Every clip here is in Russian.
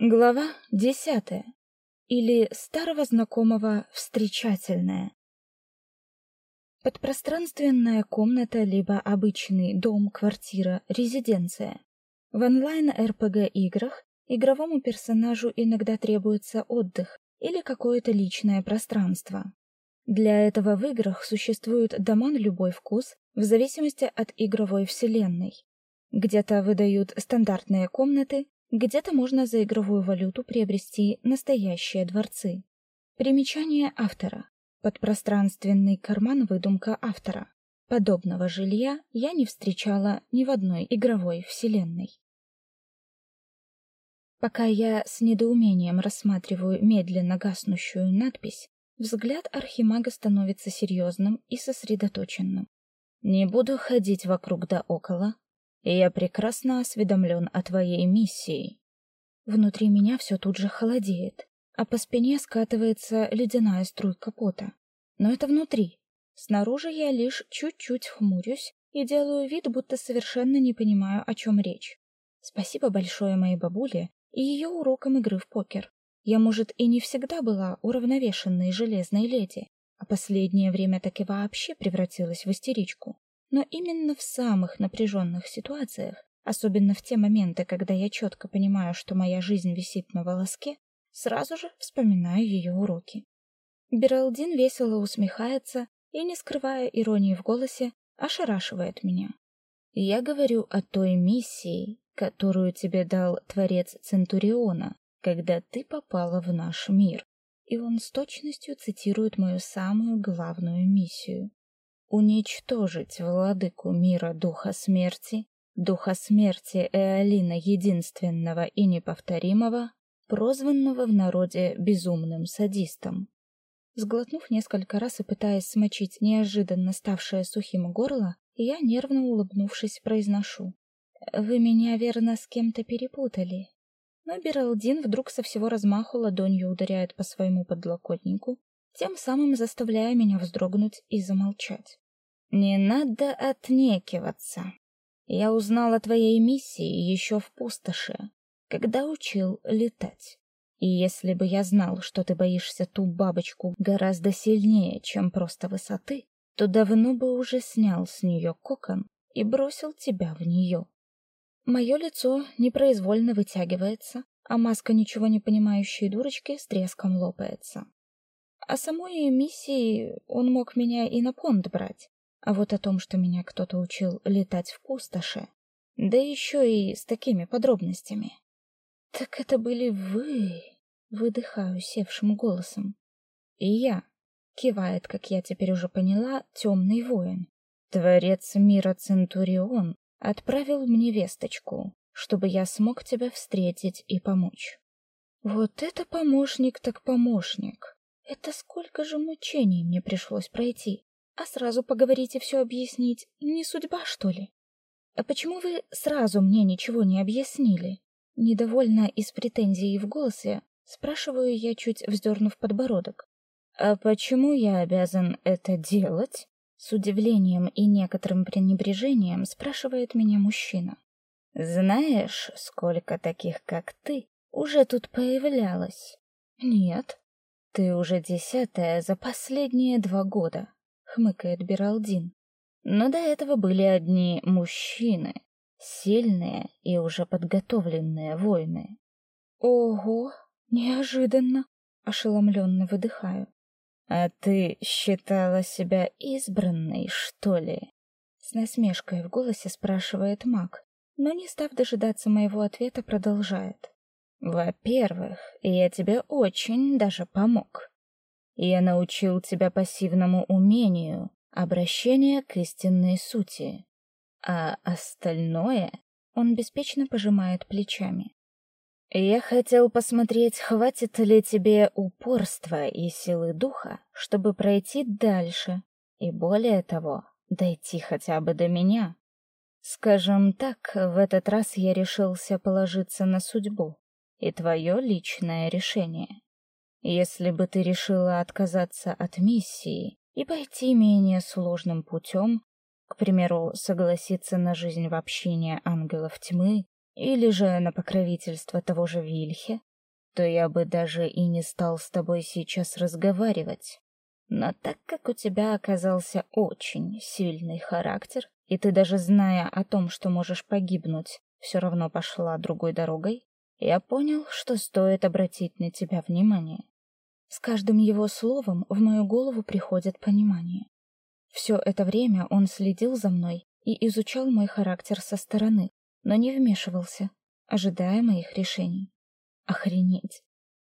Глава десятая. Или старого знакомого встречательная. Подпространственная комната либо обычный дом, квартира, резиденция. В онлайн-РПГ-играх игровому персонажу иногда требуется отдых или какое-то личное пространство. Для этого в играх существуют дома на любой вкус в зависимости от игровой вселенной. Где-то выдают стандартные комнаты, где-то можно за игровую валюту приобрести настоящие дворцы. Примечание автора. Подпространственный карман выдумка автора. Подобного жилья я не встречала ни в одной игровой вселенной. Пока я с недоумением рассматриваю медленно гаснущую надпись, взгляд архимага становится серьезным и сосредоточенным. Не буду ходить вокруг да около, и я прекрасно осведомлен о твоей миссии. Внутри меня все тут же холодеет, а по спине скатывается ледяная струйка пота. Но это внутри. Снаружи я лишь чуть-чуть хмурюсь и делаю вид, будто совершенно не понимаю, о чем речь. Спасибо большое моей бабуле и ее урокам игры в покер. Я, может, и не всегда была уравновешенной железной леди, а последнее время так и вообще превратилась в истеричку. Но именно в самых напряженных ситуациях, особенно в те моменты, когда я четко понимаю, что моя жизнь висит на волоске, сразу же вспоминаю ее уроки. Бералдин весело усмехается и, не скрывая иронии в голосе, ошарашивает меня. Я говорю о той миссии, которую тебе дал Творец Центуриона, когда ты попала в наш мир. И он с точностью цитирует мою самую главную миссию уничтожить владыку мира духа смерти, духа смерти Эолина единственного и неповторимого, прозванного в народе безумным садистом. Сглотнув несколько раз и пытаясь смочить неожиданно ставшее сухим горло, я, нервно улыбнувшись, произношу. «Вы меня, верно, с кем-то перепутали». Но Бералдин вдруг со всего размаху ладонью ударяет по своему подлокотнику, тем самым заставляя меня вздрогнуть и замолчать. Не надо отнекиваться. Я узнал о твоей миссии еще в пустоши, когда учил летать. И если бы я знал, что ты боишься ту бабочку гораздо сильнее, чем просто высоты, то давно бы уже снял с нее кокон и бросил тебя в нее. Мое лицо непроизвольно вытягивается, а маска ничего не понимающей дурочки с треском лопается. О самой миссии он мог меня и на понт брать, а вот о том, что меня кто-то учил летать в пустоши, да еще и с такими подробностями. Так это были вы, выдыхаю севшим голосом. И я, кивает, как я теперь уже поняла, темный воин. Творец мира Центурион отправил мне весточку, чтобы я смог тебя встретить и помочь. Вот это помощник так помощник. Это сколько же мучений мне пришлось пройти. А сразу поговорить и все объяснить не судьба, что ли? А почему вы сразу мне ничего не объяснили? Недовольно и с претензией в голосе спрашиваю я, чуть вздернув подбородок. А почему я обязан это делать? С удивлением и некоторым пренебрежением спрашивает меня мужчина. Знаешь, сколько таких, как ты, уже тут появлялось? Нет, ты уже десятая за последние два года, хмыкает Биралдин. Но до этого были одни мужчины, сильные и уже подготовленные воины. Ого, неожиданно, ошеломленно выдыхаю. А ты считала себя избранной, что ли? С насмешкой в голосе спрашивает Мак, но не став дожидаться моего ответа, продолжает. Во-первых, я тебе очень даже помог. Я научил тебя пассивному умению, обращения к истинной сути. А остальное он беспечно пожимает плечами. Я хотел посмотреть, хватит ли тебе упорства и силы духа, чтобы пройти дальше, и более того, дойти хотя бы до меня. Скажем так, в этот раз я решился положиться на судьбу и твое личное решение. Если бы ты решила отказаться от миссии и пойти менее сложным путем, к примеру, согласиться на жизнь в общине ангелов тьмы или же на покровительство того же Вильхе, то я бы даже и не стал с тобой сейчас разговаривать. Но так как у тебя оказался очень сильный характер, и ты даже зная о том, что можешь погибнуть, все равно пошла другой дорогой, я понял, что стоит обратить на тебя внимание. С каждым его словом в мою голову приходит понимание. Все это время он следил за мной и изучал мой характер со стороны, но не вмешивался, ожидая моих решений. Охренеть!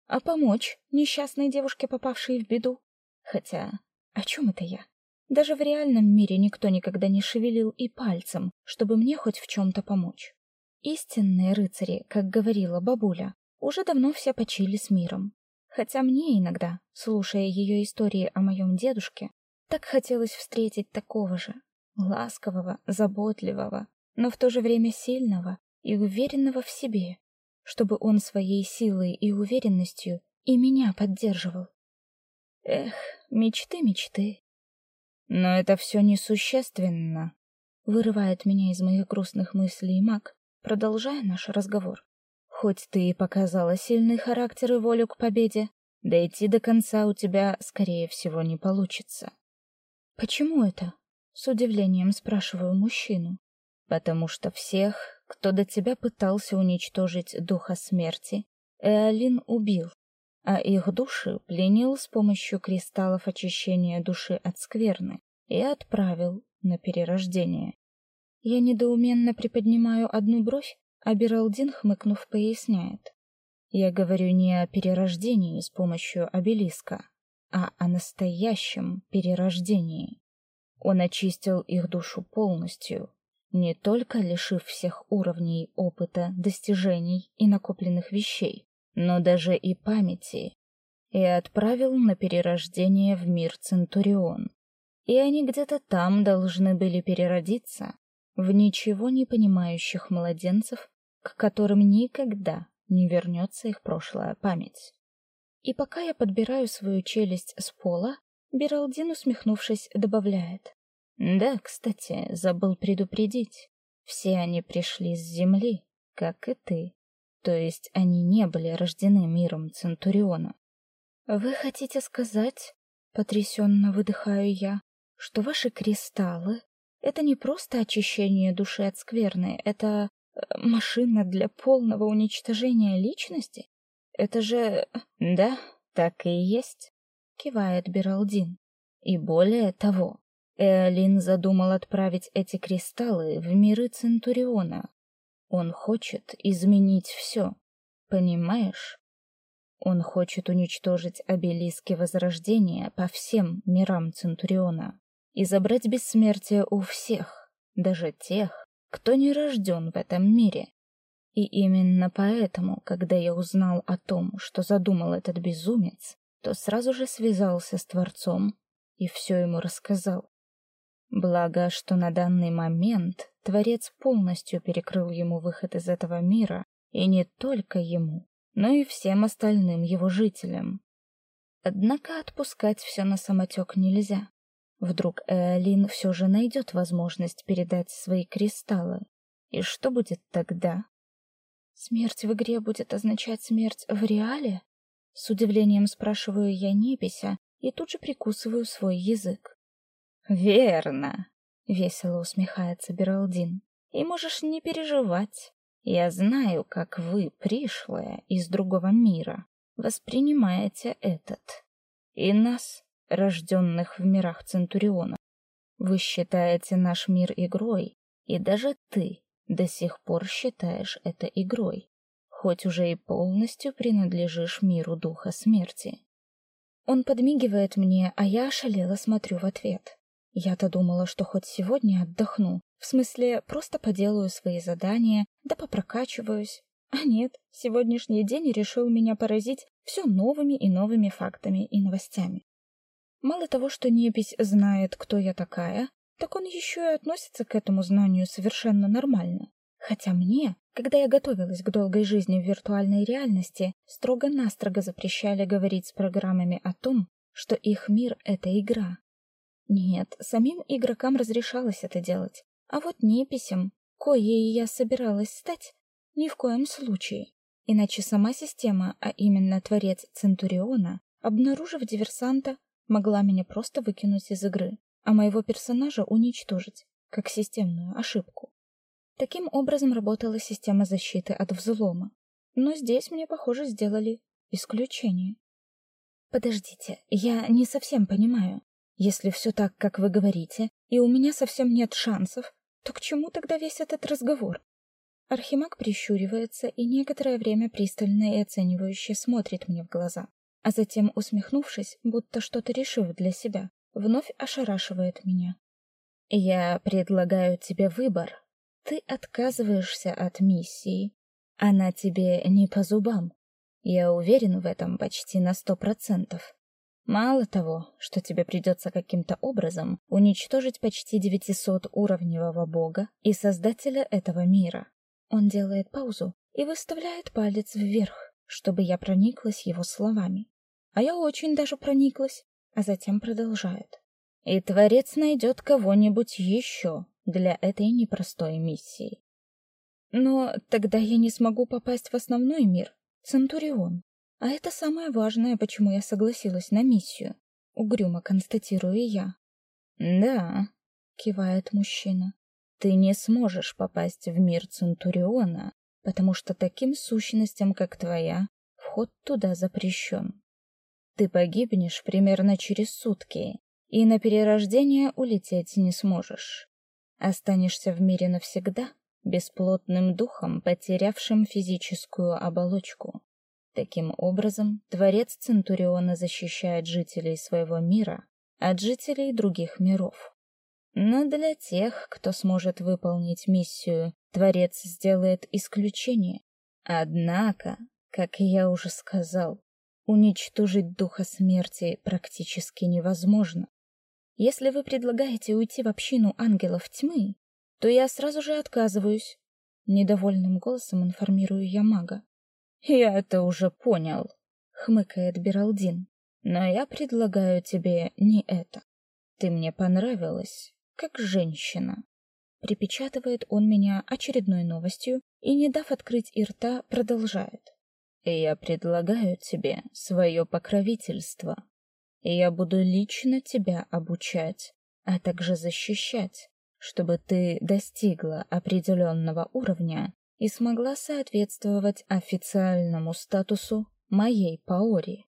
А помочь несчастной девушке, попавшей в беду? Хотя, о чем это я? Даже в реальном мире никто никогда не шевелил и пальцем, чтобы мне хоть в чем-то помочь. Истинные рыцари, как говорила бабуля, уже давно все почили с миром. Хотя мне иногда, слушая ее истории о моем дедушке, так хотелось встретить такого же, ласкового, заботливого, но в то же время сильного и уверенного в себе, чтобы он своей силой и уверенностью и меня поддерживал. Эх, мечты, мечты. Но это все несущественно. Вырывает меня из моих грустных мыслей маг, продолжая наш разговор. Хоть ты и показала сильный характер и волю к победе, дойти до конца у тебя, скорее всего, не получится. Почему это? С удивлением спрашиваю мужчину. Потому что всех, кто до тебя пытался уничтожить духа смерти, Эолин убил а их души пленил с помощью кристаллов очищения души от скверны и отправил на перерождение. Я недоуменно приподнимаю одну бровь, а Биралдин, хмыкнув, поясняет. Я говорю не о перерождении с помощью обелиска, а о настоящем перерождении. Он очистил их душу полностью, не только лишив всех уровней опыта, достижений и накопленных вещей, но даже и памяти, и отправил на перерождение в мир Центурион. И они где-то там должны были переродиться, в ничего не понимающих младенцев, к которым никогда не вернется их прошлая память. И пока я подбираю свою челюсть с пола, Биралдин, усмехнувшись, добавляет. Да, кстати, забыл предупредить. Все они пришли с земли, как и ты. То есть они не были рождены миром Центуриона. Вы хотите сказать, потрясенно выдыхаю я, что ваши кристаллы это не просто очищение души от скверны, это э, машина для полного уничтожения личности? Это же да, так и есть, кивает Биралдин. И более того, Эолин задумал отправить эти кристаллы в миры Центуриона, он хочет изменить все, понимаешь? Он хочет уничтожить обелиски Возрождения по всем мирам Центуриона и забрать бессмертие у всех, даже тех, кто не рожден в этом мире. И именно поэтому, когда я узнал о том, что задумал этот безумец, то сразу же связался с Творцом и все ему рассказал. Благо, что на данный момент Творец полностью перекрыл ему выход из этого мира, и не только ему, но и всем остальным его жителям. Однако отпускать все на самотек нельзя. Вдруг Эолин все же найдет возможность передать свои кристаллы. И что будет тогда? Смерть в игре будет означать смерть в реале? С удивлением спрашиваю я Непися и тут же прикусываю свой язык. Верно, весело усмехается Бералдин. И можешь не переживать. Я знаю, как вы, пришлые из другого мира, воспринимаете этот и нас, рожденных в мирах Центуриона. Вы считаете наш мир игрой, и даже ты до сих пор считаешь это игрой, хоть уже и полностью принадлежишь миру духа смерти. Он подмигивает мне, а я ошалело смотрю в ответ. Я-то думала, что хоть сегодня отдохну, в смысле, просто поделаю свои задания, да попрокачиваюсь. А нет, сегодняшний день решил меня поразить все новыми и новыми фактами и новостями. Мало того, что Непись знает, кто я такая, так он еще и относится к этому знанию совершенно нормально. Хотя мне, когда я готовилась к долгой жизни в виртуальной реальности, строго-настрого запрещали говорить с программами о том, что их мир — это игра, нет, самим игрокам разрешалось это делать, а вот неписям, коей я собиралась стать, ни в коем случае. Иначе сама система, а именно творец Центуриона, обнаружив диверсанта, могла меня просто выкинуть из игры, а моего персонажа уничтожить, как системную ошибку. Таким образом работала система защиты от взлома. Но здесь мне, похоже, сделали исключение. Подождите, я не совсем понимаю. Если все так, как вы говорите, и у меня совсем нет шансов, то к чему тогда весь этот разговор? Архимаг прищуривается и некоторое время пристально и оценивающе смотрит мне в глаза, а затем, усмехнувшись, будто что-то решив для себя, вновь ошарашивает меня. Я предлагаю тебе выбор. Ты отказываешься от миссии. Она тебе не по зубам. Я уверен в этом почти на сто процентов. Мало того, что тебе придется каким-то образом уничтожить почти 900-уровневого бога и создателя этого мира. Он делает паузу и выставляет палец вверх, чтобы я прониклась его словами. А я очень даже прониклась, а затем продолжает. И Творец найдет кого-нибудь еще для этой непростой миссии. Но тогда я не смогу попасть в основной мир, Центурион. А это самое важное, почему я согласилась на миссию. Угрюмо констатирую я. Да, кивает мужчина. Ты не сможешь попасть в мир Центуриона, потому что таким сущностям, как твоя, вход туда запрещен. Ты погибнешь примерно через сутки, и на перерождение улететь не сможешь. Останешься в мире навсегда, бесплотным духом, потерявшим физическую оболочку. Таким образом, дворец Центуриона защищает жителей своего мира от жителей других миров. Но для тех, кто сможет выполнить миссию, дворец сделает исключение. Однако, как я уже сказал, уничтожить духа смерти практически невозможно. Если вы предлагаете уйти в общину ангелов тьмы, то я сразу же отказываюсь. Недовольным голосом информирую я мага. Я это уже понял, хмыкает Биралдин. Но я предлагаю тебе не это. Ты мне понравилась, как женщина. Припечатывает он меня очередной новостью и, не дав открыть и рта, продолжает. Я предлагаю тебе свое покровительство. И я буду лично тебя обучать, а также защищать, чтобы ты достигла определенного уровня и смогла соответствовать официальному статусу моей Паори.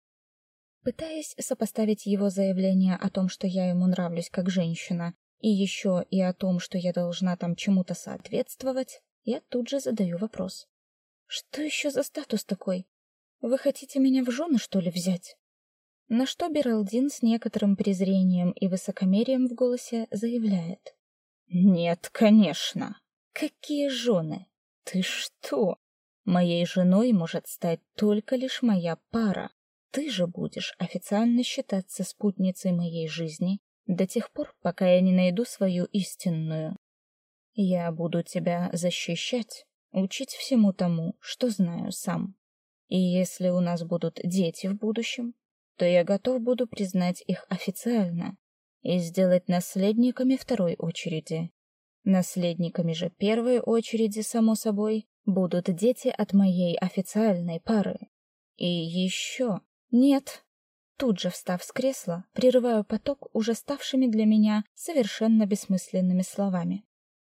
Пытаясь сопоставить его заявление о том, что я ему нравлюсь как женщина, и еще и о том, что я должна там чему-то соответствовать, я тут же задаю вопрос. Что еще за статус такой? Вы хотите меня в жены, что ли, взять? На что Бералдин с некоторым презрением и высокомерием в голосе заявляет: "Нет, конечно. Какие жены? Ты что? Моей женой может стать только лишь моя пара. Ты же будешь официально считаться спутницей моей жизни до тех пор, пока я не найду свою истинную. Я буду тебя защищать, учить всему тому, что знаю сам. И если у нас будут дети в будущем, то я готов буду признать их официально и сделать наследниками второй очереди. Наследниками же первой очереди, само собой, будут дети от моей официальной пары. И еще... Нет. Тут же, встав с кресла, прерываю поток уже ставшими для меня совершенно бессмысленными словами.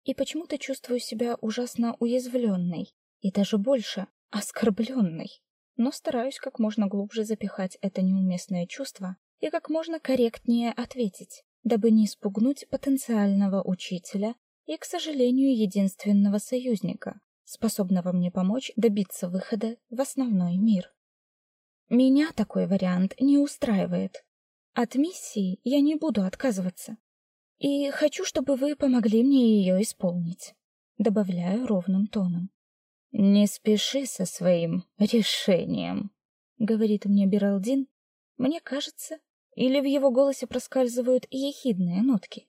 И почему-то чувствую себя ужасно уязвленной, и даже больше оскорбленной. Но стараюсь как можно глубже запихать это неуместное чувство и как можно корректнее ответить, дабы не испугнуть потенциального учителя и, к сожалению, единственного союзника, способного мне помочь добиться выхода в основной мир. Меня такой вариант не устраивает. От миссии я не буду отказываться. И хочу, чтобы вы помогли мне ее исполнить, добавляю ровным тоном. Не спеши со своим решением, говорит мне Биралдин. Мне кажется, или в его голосе проскальзывают ехидные нотки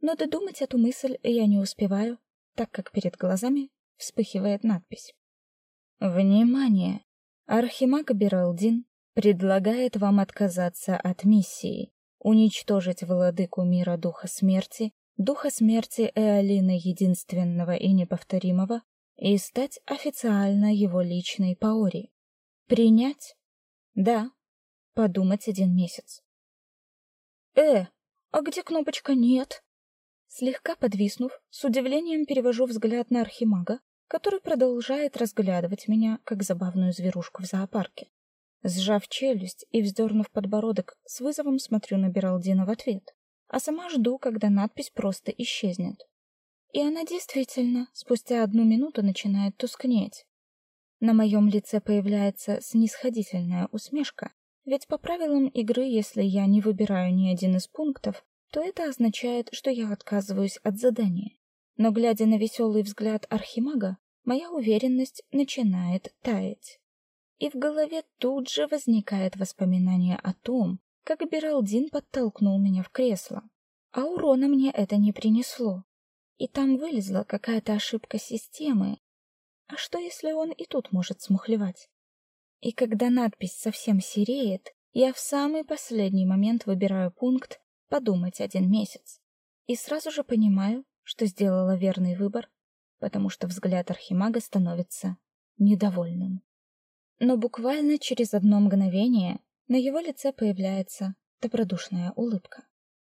но додумать эту мысль я не успеваю, так как перед глазами вспыхивает надпись. Внимание! Архимаг Биралдин предлагает вам отказаться от миссии, уничтожить владыку мира духа смерти, духа смерти Эолина единственного и неповторимого, и стать официально его личной паори. Принять? Да. Подумать один месяц. Э, а где кнопочка «нет»? Слегка подвиснув, с удивлением перевожу взгляд на архимага, который продолжает разглядывать меня, как забавную зверушку в зоопарке. Сжав челюсть и вздернув подбородок, с вызовом смотрю на Бералдина в ответ, а сама жду, когда надпись просто исчезнет. И она действительно спустя одну минуту начинает тускнеть. На моем лице появляется снисходительная усмешка, ведь по правилам игры, если я не выбираю ни один из пунктов, то это означает, что я отказываюсь от задания. Но глядя на веселый взгляд архимага, моя уверенность начинает таять и в голове тут же возникает воспоминание о том, как Бералдин подтолкнул меня в кресло. А урона мне это не принесло. И там вылезла какая-то ошибка системы. А что, если он и тут может смухлевать? И когда надпись совсем сереет, я в самый последний момент выбираю пункт «Подумать один месяц». И сразу же понимаю, что сделала верный выбор, потому что взгляд Архимага становится недовольным но буквально через одно мгновение на его лице появляется добродушная улыбка.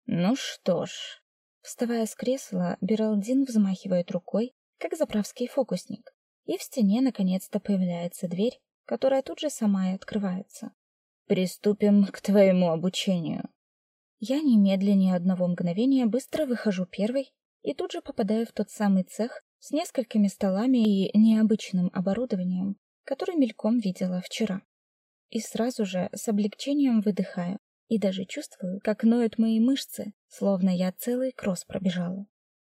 Ну что ж, вставая с кресла, Бералдин взмахивает рукой, как заправский фокусник, и в стене наконец-то появляется дверь, которая тут же сама и открывается. Приступим к твоему обучению. Я немедленно одного мгновения быстро выхожу первой и тут же попадаю в тот самый цех с несколькими столами и необычным оборудованием, который мельком видела вчера. И сразу же с облегчением выдыхаю и даже чувствую, как ноют мои мышцы, словно я целый кросс пробежала.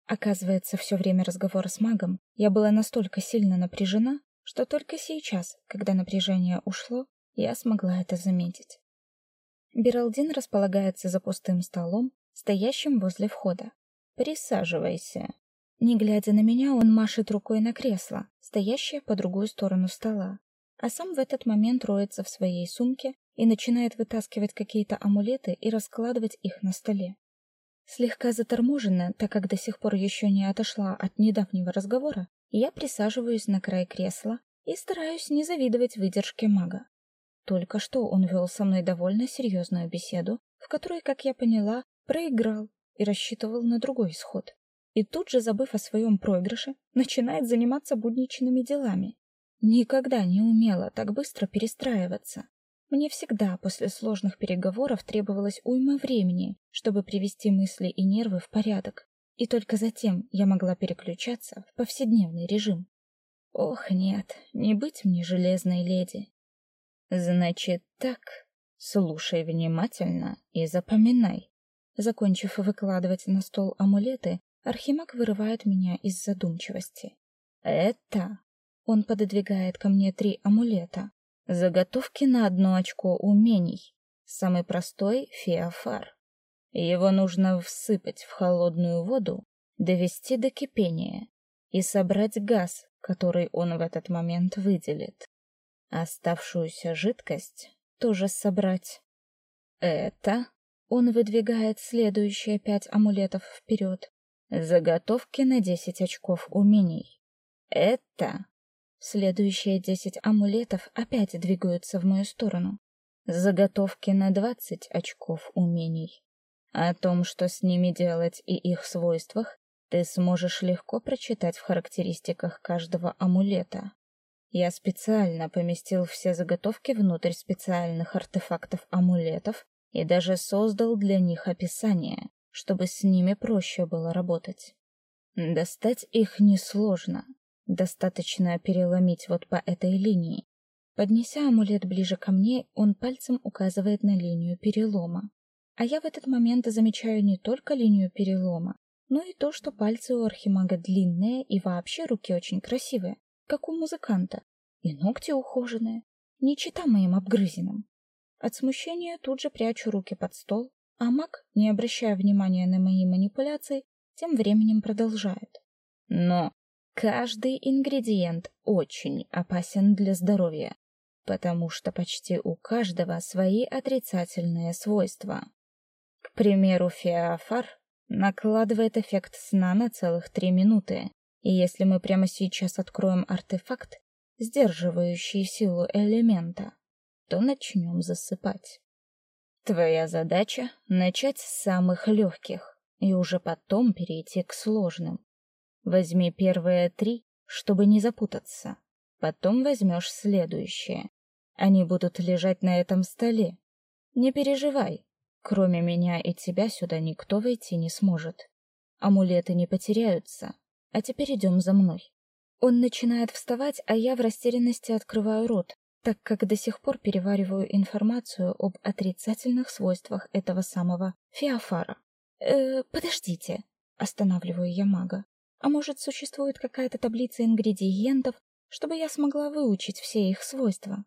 Оказывается, все время разговора с магом я была настолько сильно напряжена, что только сейчас, когда напряжение ушло, я смогла это заметить. Бералдин располагается за пустым столом, стоящим возле входа. Присаживайся. Не глядя на меня, он машет рукой на кресло, стоящее по другую сторону стола, а сам в этот момент роется в своей сумке и начинает вытаскивать какие-то амулеты и раскладывать их на столе. Слегка заторможенно, так как до сих пор еще не отошла от недавнего разговора, я присаживаюсь на край кресла и стараюсь не завидовать выдержке мага. Только что он вел со мной довольно серьезную беседу, в которой, как я поняла, проиграл и рассчитывал на другой исход и тут же, забыв о своем проигрыше, начинает заниматься будничными делами. Никогда не умела так быстро перестраиваться. Мне всегда после сложных переговоров требовалось уйма времени, чтобы привести мысли и нервы в порядок, и только затем я могла переключаться в повседневный режим. Ох, нет, не быть мне железной леди. Значит так, слушай внимательно и запоминай. Закончив выкладывать на стол амулеты, Архимаг вырывает меня из задумчивости. Это он пододвигает ко мне три амулета. Заготовки на одно очко умений. Самый простой феофар. Его нужно всыпать в холодную воду, довести до кипения и собрать газ, который он в этот момент выделит. Оставшуюся жидкость тоже собрать. Это он выдвигает следующие пять амулетов вперед. Заготовки на 10 очков умений. Это... Следующие 10 амулетов опять двигаются в мою сторону. Заготовки на 20 очков умений. О том, что с ними делать и их свойствах, ты сможешь легко прочитать в характеристиках каждого амулета. Я специально поместил все заготовки внутрь специальных артефактов амулетов и даже создал для них описание, чтобы с ними проще было работать. Достать их несложно, достаточно переломить вот по этой линии. Поднеся амулет ближе ко мне, он пальцем указывает на линию перелома. А я в этот момент замечаю не только линию перелома, но и то, что пальцы у архимага длинные и вообще руки очень красивые, как у музыканта, и ногти ухоженные, не чита моим обгрызенным. От смущения тут же прячу руки под стол а маг, не обращая внимания на мои манипуляции, тем временем продолжает. Но каждый ингредиент очень опасен для здоровья, потому что почти у каждого свои отрицательные свойства. К примеру, феофар накладывает эффект сна на целых три минуты, И если мы прямо сейчас откроем артефакт, сдерживающий силу элемента, то начнем засыпать. Твоя задача — начать с самых легких и уже потом перейти к сложным. Возьми первые три, чтобы не запутаться. Потом возьмешь следующие. Они будут лежать на этом столе. Не переживай, кроме меня и тебя сюда никто войти не сможет. Амулеты не потеряются. А теперь идем за мной. Он начинает вставать, а я в растерянности открываю рот, так как до сих пор перевариваю информацию об отрицательных свойствах этого самого феофара. Э, подождите, останавливаю я мага. А может, существует какая-то таблица ингредиентов, чтобы я смогла выучить все их свойства?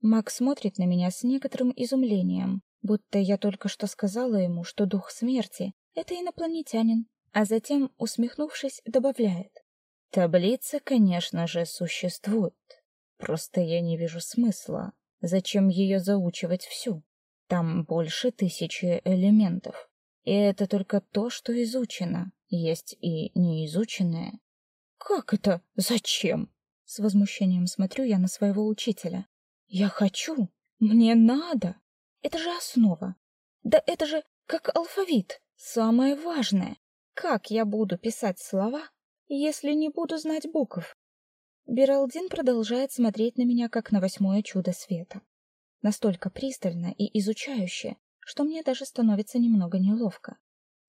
Маг смотрит на меня с некоторым изумлением, будто я только что сказала ему, что дух смерти это инопланетянин, а затем, усмехнувшись, добавляет: Таблица, конечно же, существует. Просто я не вижу смысла. Зачем ее заучивать всю? Там больше тысячи элементов. И это только то, что изучено. Есть и неизученное. Как это? Зачем? С возмущением смотрю я на своего учителя. Я хочу, мне надо. Это же основа. Да это же как алфавит, самое важное. Как я буду писать слова, если не буду знать букв? Биралдин продолжает смотреть на меня как на восьмое чудо света. Настолько пристально и изучающе, что мне даже становится немного неловко.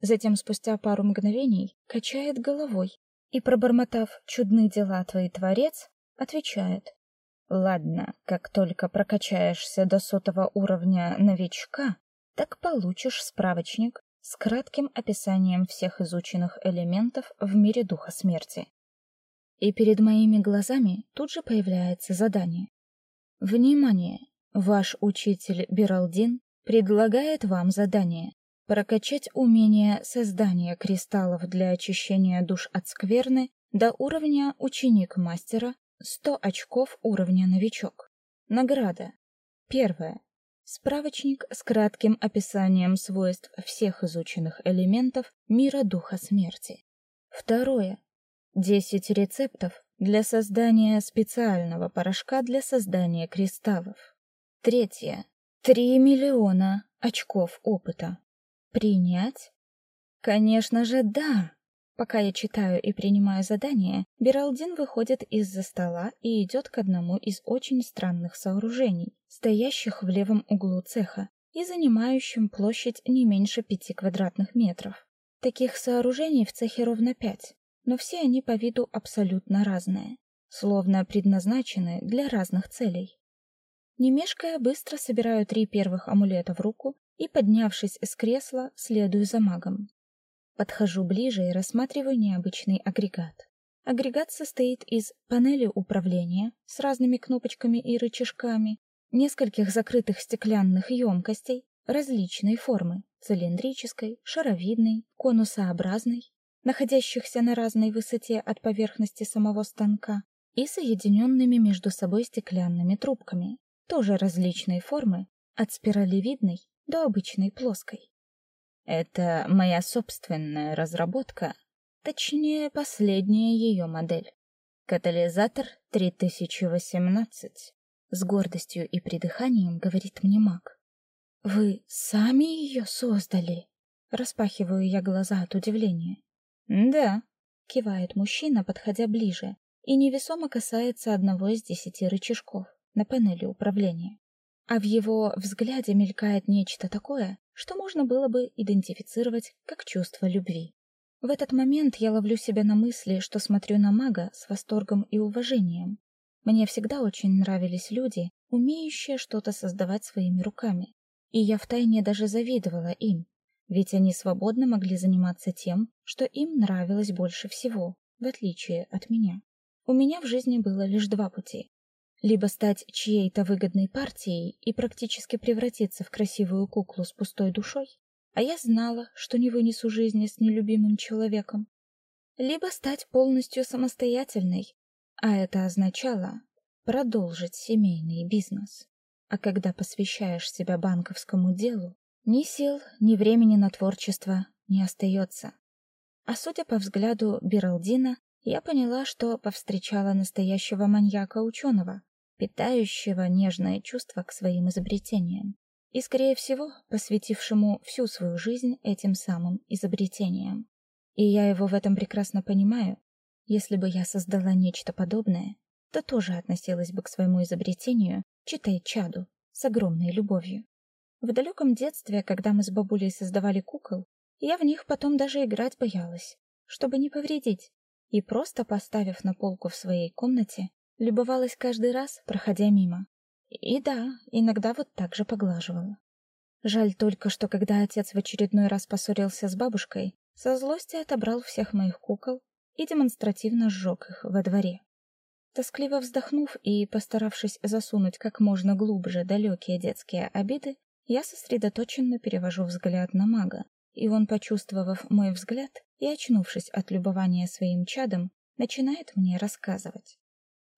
Затем, спустя пару мгновений, качает головой и, пробормотав «чудны дела твои, Творец», отвечает «Ладно, как только прокачаешься до сотого уровня новичка, так получишь справочник с кратким описанием всех изученных элементов в мире духа смерти». И перед моими глазами тут же появляется задание. Внимание! Ваш учитель Биралдин предлагает вам задание прокачать умение создания кристаллов для очищения душ от скверны до уровня ученик-мастера 100 очков уровня новичок. Награда. Первое. Справочник с кратким описанием свойств всех изученных элементов мира духа смерти. Второе. 10 рецептов для создания специального порошка для создания кристаллов. Третье. 3 миллиона очков опыта. Принять? Конечно же, да. Пока я читаю и принимаю задание, Биралдин выходит из-за стола и идет к одному из очень странных сооружений, стоящих в левом углу цеха и занимающим площадь не меньше пяти квадратных метров. Таких сооружений в цехе ровно пять, но все они по виду абсолютно разные, словно предназначены для разных целей. Не мешкая, быстро собираю три первых амулета в руку и, поднявшись с кресла, следую за магом. Подхожу ближе и рассматриваю необычный агрегат. Агрегат состоит из панели управления с разными кнопочками и рычажками, нескольких закрытых стеклянных емкостей различной формы: цилиндрической, шаровидной, конусообразной, находящихся на разной высоте от поверхности самого станка, и соединенными между собой стеклянными трубками, тоже различной формы, от спиралевидной до обычной плоской. Это моя собственная разработка, точнее, последняя ее модель. Катализатор 3018. С гордостью и придыханием говорит мне маг. Вы сами ее создали? Распахиваю я глаза от удивления. Да, кивает мужчина, подходя ближе, и невесомо касается одного из десяти рычажков на панели управления а в его взгляде мелькает нечто такое, что можно было бы идентифицировать как чувство любви. В этот момент я ловлю себя на мысли, что смотрю на мага с восторгом и уважением. Мне всегда очень нравились люди, умеющие что-то создавать своими руками, и я втайне даже завидовала им, ведь они свободно могли заниматься тем, что им нравилось больше всего, в отличие от меня. У меня в жизни было лишь два пути либо стать чьей-то выгодной партией и практически превратиться в красивую куклу с пустой душой, а я знала, что не вынесу жизни с нелюбимым человеком, либо стать полностью самостоятельной, а это означало продолжить семейный бизнес. А когда посвящаешь себя банковскому делу, ни сил, ни времени на творчество не остается. А судя по взгляду Биралдина, я поняла, что повстречала настоящего маньяка-ученого, питающего нежное чувство к своим изобретениям и, скорее всего, посвятившему всю свою жизнь этим самым изобретениям. И я его в этом прекрасно понимаю. Если бы я создала нечто подобное, то тоже относилась бы к своему изобретению, читай чаду, с огромной любовью. В далеком детстве, когда мы с бабулей создавали кукол, я в них потом даже играть боялась, чтобы не повредить и просто поставив на полку в своей комнате, любовалась каждый раз, проходя мимо. И да, иногда вот так же поглаживала. Жаль только, что когда отец в очередной раз поссорился с бабушкой, со злости отобрал всех моих кукол и демонстративно сжег их во дворе. Тоскливо вздохнув и постаравшись засунуть как можно глубже далекие детские обиды, я сосредоточенно перевожу взгляд на мага, и он, почувствовав мой взгляд и очнувшись от любования своим чадом, начинает мне рассказывать.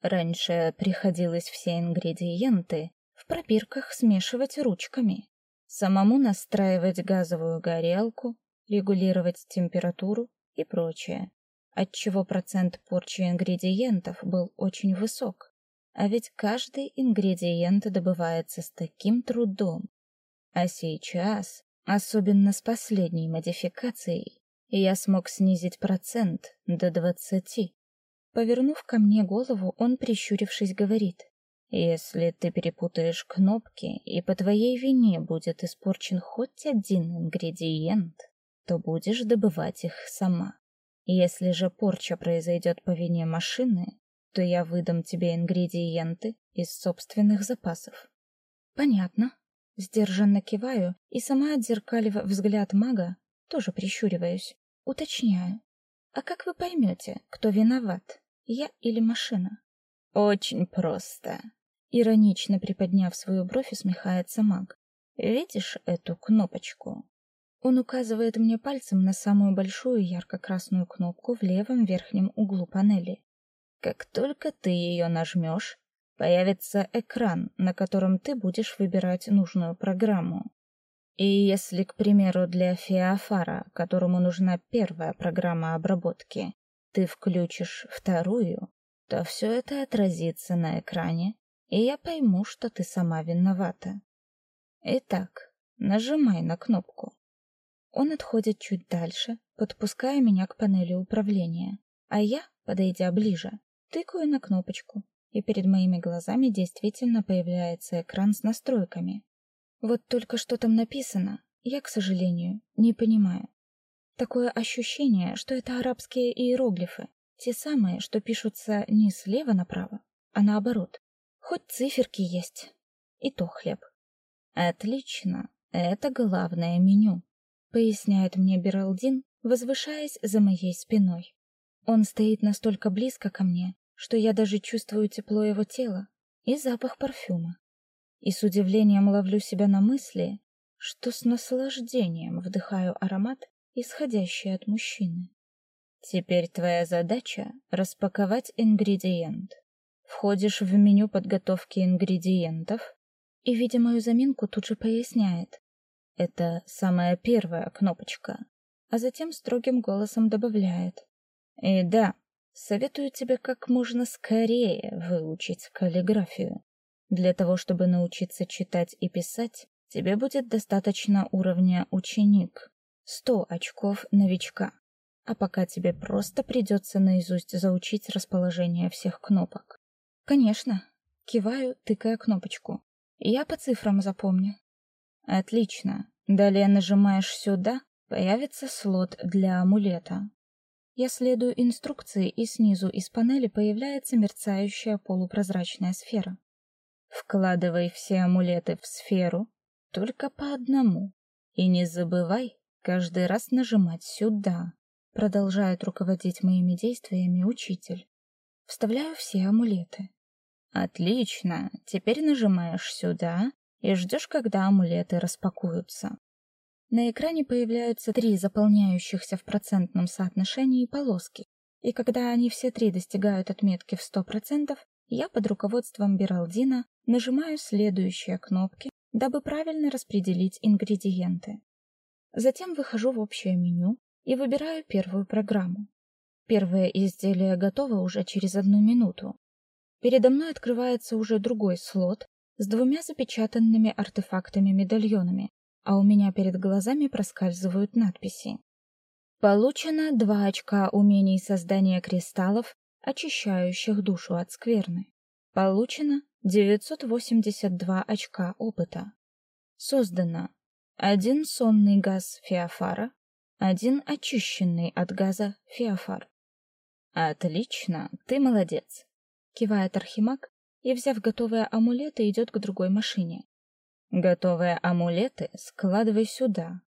Раньше приходилось все ингредиенты в пробирках смешивать ручками, самому настраивать газовую горелку, регулировать температуру и прочее, отчего процент порчи ингредиентов был очень высок. А ведь каждый ингредиент добывается с таким трудом. А сейчас Особенно с последней модификацией я смог снизить процент до двадцати. Повернув ко мне голову, он, прищурившись, говорит, «Если ты перепутаешь кнопки, и по твоей вине будет испорчен хоть один ингредиент, то будешь добывать их сама. Если же порча произойдет по вине машины, то я выдам тебе ингредиенты из собственных запасов». «Понятно», Сдержанно киваю и сама отзеркалив взгляд мага, тоже прищуриваюсь. Уточняю. А как вы поймете, кто виноват, я или машина? Очень просто. Иронично приподняв свою бровь, усмехается маг. Видишь эту кнопочку? Он указывает мне пальцем на самую большую ярко-красную кнопку в левом верхнем углу панели. Как только ты ее нажмешь, появится экран, на котором ты будешь выбирать нужную программу. И если, к примеру, для Феофара, которому нужна первая программа обработки, ты включишь вторую, то все это отразится на экране, и я пойму, что ты сама виновата. Итак, нажимай на кнопку. Он отходит чуть дальше, подпуская меня к панели управления, а я, подойдя ближе, тыкаю на кнопочку, и перед моими глазами действительно появляется экран с настройками. Вот только что там написано, я, к сожалению, не понимаю. Такое ощущение, что это арабские иероглифы, те самые, что пишутся не слева направо, а наоборот. Хоть циферки есть, и то хлеб. Отлично, это главное меню, поясняет мне Биралдин, возвышаясь за моей спиной. Он стоит настолько близко ко мне, что я даже чувствую тепло его тела и запах парфюма. И с удивлением ловлю себя на мысли, что с наслаждением вдыхаю аромат, исходящий от мужчины. Теперь твоя задача распаковать ингредиент. Входишь в меню подготовки ингредиентов и, видя мою заминку, тут же поясняет. Это самая первая кнопочка, а затем строгим голосом добавляет: "И да, Советую тебе как можно скорее выучить каллиграфию. Для того, чтобы научиться читать и писать, тебе будет достаточно уровня ученик. 100 очков новичка. А пока тебе просто придется наизусть заучить расположение всех кнопок. Конечно, киваю, тыкая кнопочку. Я по цифрам запомню. Отлично. Далее нажимаешь сюда, появится слот для амулета. Я следую инструкции, и снизу из панели появляется мерцающая полупрозрачная сфера. Вкладывай все амулеты в сферу, только по одному. И не забывай каждый раз нажимать сюда. Продолжает руководить моими действиями учитель. Вставляю все амулеты. Отлично. Теперь нажимаешь сюда и ждешь, когда амулеты распакуются. На экране появляются три заполняющихся в процентном соотношении полоски, и когда они все три достигают отметки в 100%, я под руководством Биралдина нажимаю следующие кнопки, дабы правильно распределить ингредиенты. Затем выхожу в общее меню и выбираю первую программу. Первое изделие готово уже через одну минуту. Передо мной открывается уже другой слот с двумя запечатанными артефактами-медальонами, а у меня перед глазами проскальзывают надписи. Получено два очка умений создания кристаллов, очищающих душу от скверны. Получено 982 очка опыта. Создано один сонный газ феофара, один очищенный от газа феофар. Отлично, ты молодец, кивает Архимаг и, взяв готовые амулеты, идет к другой машине. Готовые амулеты складывай сюда.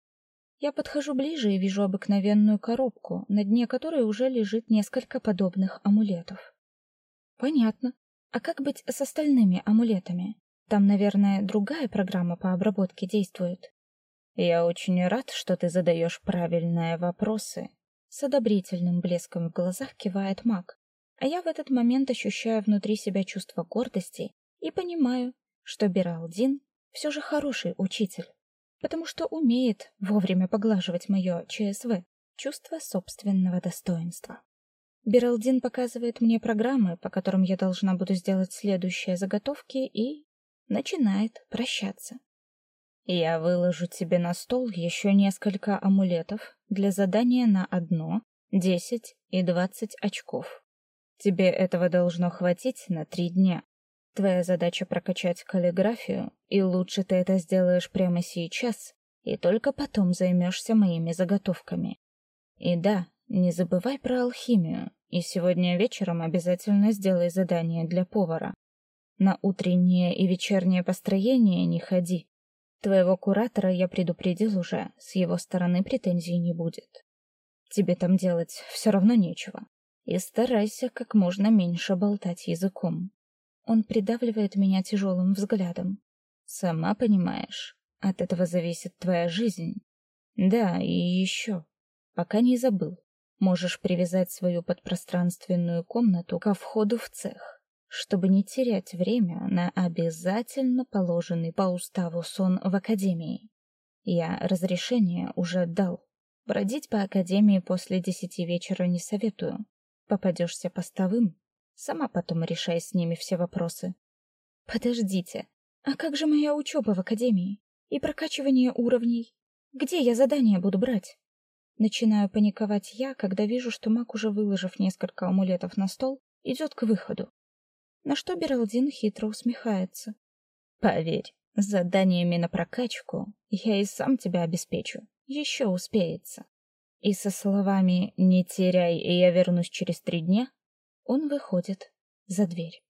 Я подхожу ближе и вижу обыкновенную коробку, на дне которой уже лежит несколько подобных амулетов. Понятно. А как быть с остальными амулетами? Там, наверное, другая программа по обработке действует. Я очень рад, что ты задаешь правильные вопросы. С одобрительным блеском в глазах кивает Мак, а я в этот момент ощущаю внутри себя чувство гордости и понимаю, что Биралдин все же хороший учитель, потому что умеет вовремя поглаживать мое ЧСВ, чувство собственного достоинства. Биралдин показывает мне программы, по которым я должна буду сделать следующие заготовки и начинает прощаться. Я выложу тебе на стол еще несколько амулетов для задания на одно, десять и двадцать очков. Тебе этого должно хватить на три дня. Твоя задача прокачать каллиграфию, и лучше ты это сделаешь прямо сейчас, и только потом займешься моими заготовками. И да, не забывай про алхимию, и сегодня вечером обязательно сделай задание для повара. На утреннее и вечернее построение не ходи. Твоего куратора я предупредил уже, с его стороны претензий не будет. Тебе там делать все равно нечего. И старайся как можно меньше болтать языком. Он придавливает меня тяжелым взглядом. Сама понимаешь, от этого зависит твоя жизнь. Да, и еще, пока не забыл, можешь привязать свою подпространственную комнату ко входу в цех чтобы не терять время на обязательно положенный по уставу сон в академии. Я разрешение уже дал. Бродить по академии после десяти вечера не советую. Попадешься постовым, сама потом решай с ними все вопросы. Подождите, а как же моя учеба в академии и прокачивание уровней? Где я задания буду брать? Начинаю паниковать я, когда вижу, что маг, уже выложив несколько амулетов на стол, идет к выходу. На что Бералдин хитро усмехается. Поверь, заданиями на прокачку я и сам тебя обеспечу. Еще успеется. И со словами «не теряй, и я вернусь через три дня» он выходит за дверь.